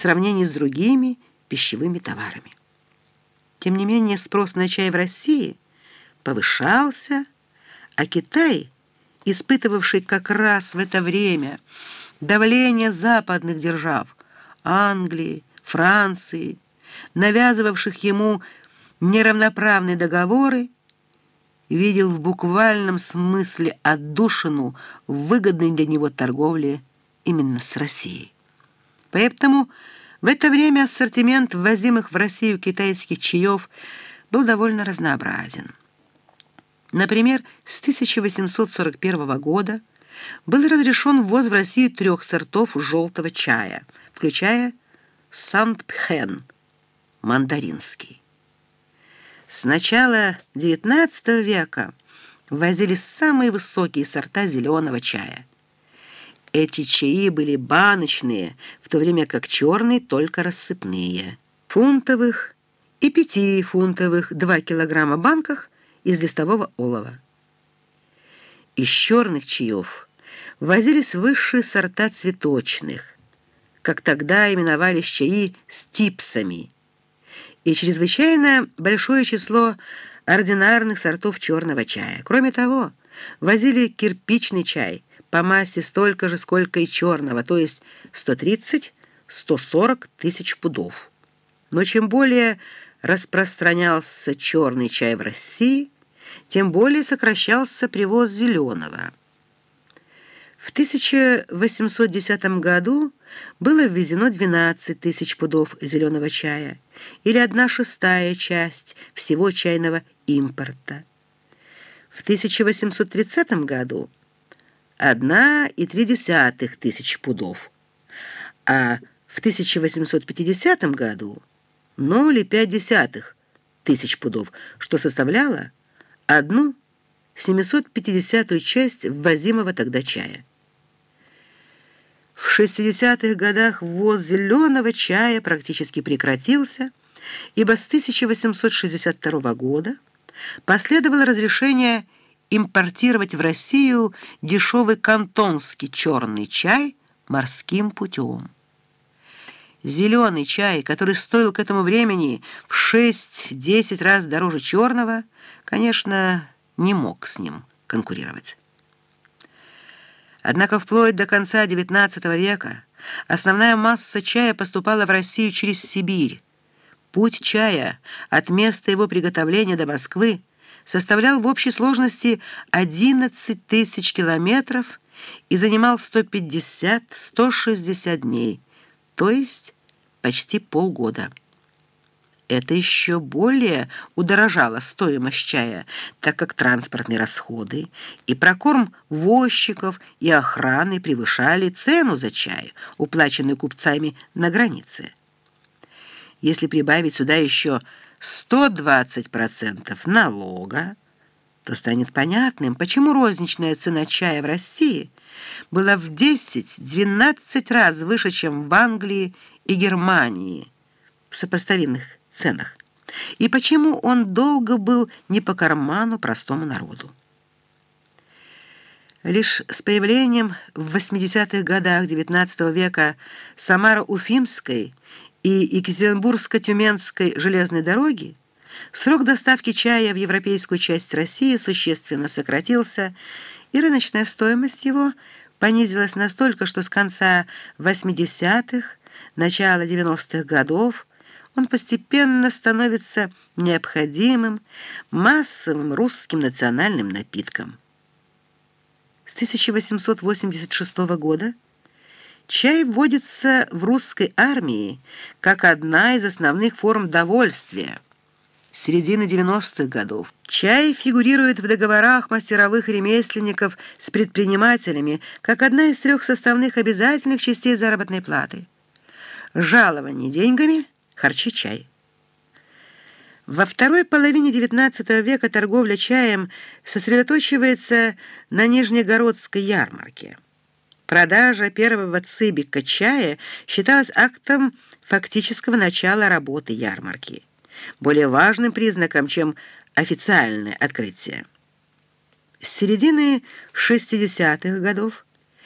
сравнении с другими пищевыми товарами. Тем не менее, спрос на чай в России повышался, а Китай, испытывавший как раз в это время давление западных держав, Англии, Франции, навязывавших ему неравноправные договоры, видел в буквальном смысле отдушину выгодной для него торговле именно с Россией. Поэтому в это время ассортимент ввозимых в Россию китайских чаев был довольно разнообразен. Например, с 1841 года был разрешен ввоз в Россию трех сортов желтого чая, включая Сант-Пхен, мандаринский. С начала XIX века ввозили самые высокие сорта зеленого чая. Эти чаи были баночные, в то время как черные только рассыпные. Фунтовых и пятифунтовых 2 килограмма банках из листового олова. Из черных чаев возились высшие сорта цветочных, как тогда именовались чаи с типсами, и чрезвычайно большое число ординарных сортов черного чая. Кроме того, возили кирпичный чай по массе столько же, сколько и черного, то есть 130-140 тысяч пудов. Но чем более распространялся черный чай в России, тем более сокращался привоз зеленого. В 1810 году было ввезено 12 тысяч пудов зеленого чая, или одна шестая часть всего чайного импорта. В 1830 году 1,3 тысяч пудов, а в 1850 году 0,5 тысяч пудов, что составляло одну 750 часть ввозимого тогда чая. В 60-х годах ввоз зеленого чая практически прекратился, ибо с 1862 года последовало разрешение импортировать в Россию дешевый кантонский черный чай морским путем. Зеленый чай, который стоил к этому времени в 6-10 раз дороже черного, конечно, не мог с ним конкурировать. Однако вплоть до конца XIX века основная масса чая поступала в Россию через Сибирь. Путь чая от места его приготовления до Москвы составлял в общей сложности 11 тысяч километров и занимал 150-160 дней, то есть почти полгода. Это еще более удорожало стоимость чая, так как транспортные расходы и прокорм возчиков и охраны превышали цену за чай, уплаченную купцами на границе. Если прибавить сюда еще 120% налога, то станет понятным, почему розничная цена чая в России была в 10-12 раз выше, чем в Англии и Германии в сопоставимых ценах, и почему он долго был не по карману простому народу. Лишь с появлением в 80-х годах XIX века Самара-Уфимской и Екатеринбургско-Тюменской железной дороги срок доставки чая в европейскую часть России существенно сократился, и рыночная стоимость его понизилась настолько, что с конца 80-х, начала 90-х годов он постепенно становится необходимым массовым русским национальным напитком. С 1886 года чай вводится в русской армии как одна из основных форм довольствия. С середины 90-х годов чай фигурирует в договорах мастеровых ремесленников с предпринимателями как одна из трех составных обязательных частей заработной платы. Жалование деньгами – харчи чай. Во второй половине XIX века торговля чаем сосредоточивается на Нижнегородской ярмарке. Продажа первого цибика чая считалась актом фактического начала работы ярмарки, более важным признаком, чем официальное открытие. С середины 60-х годов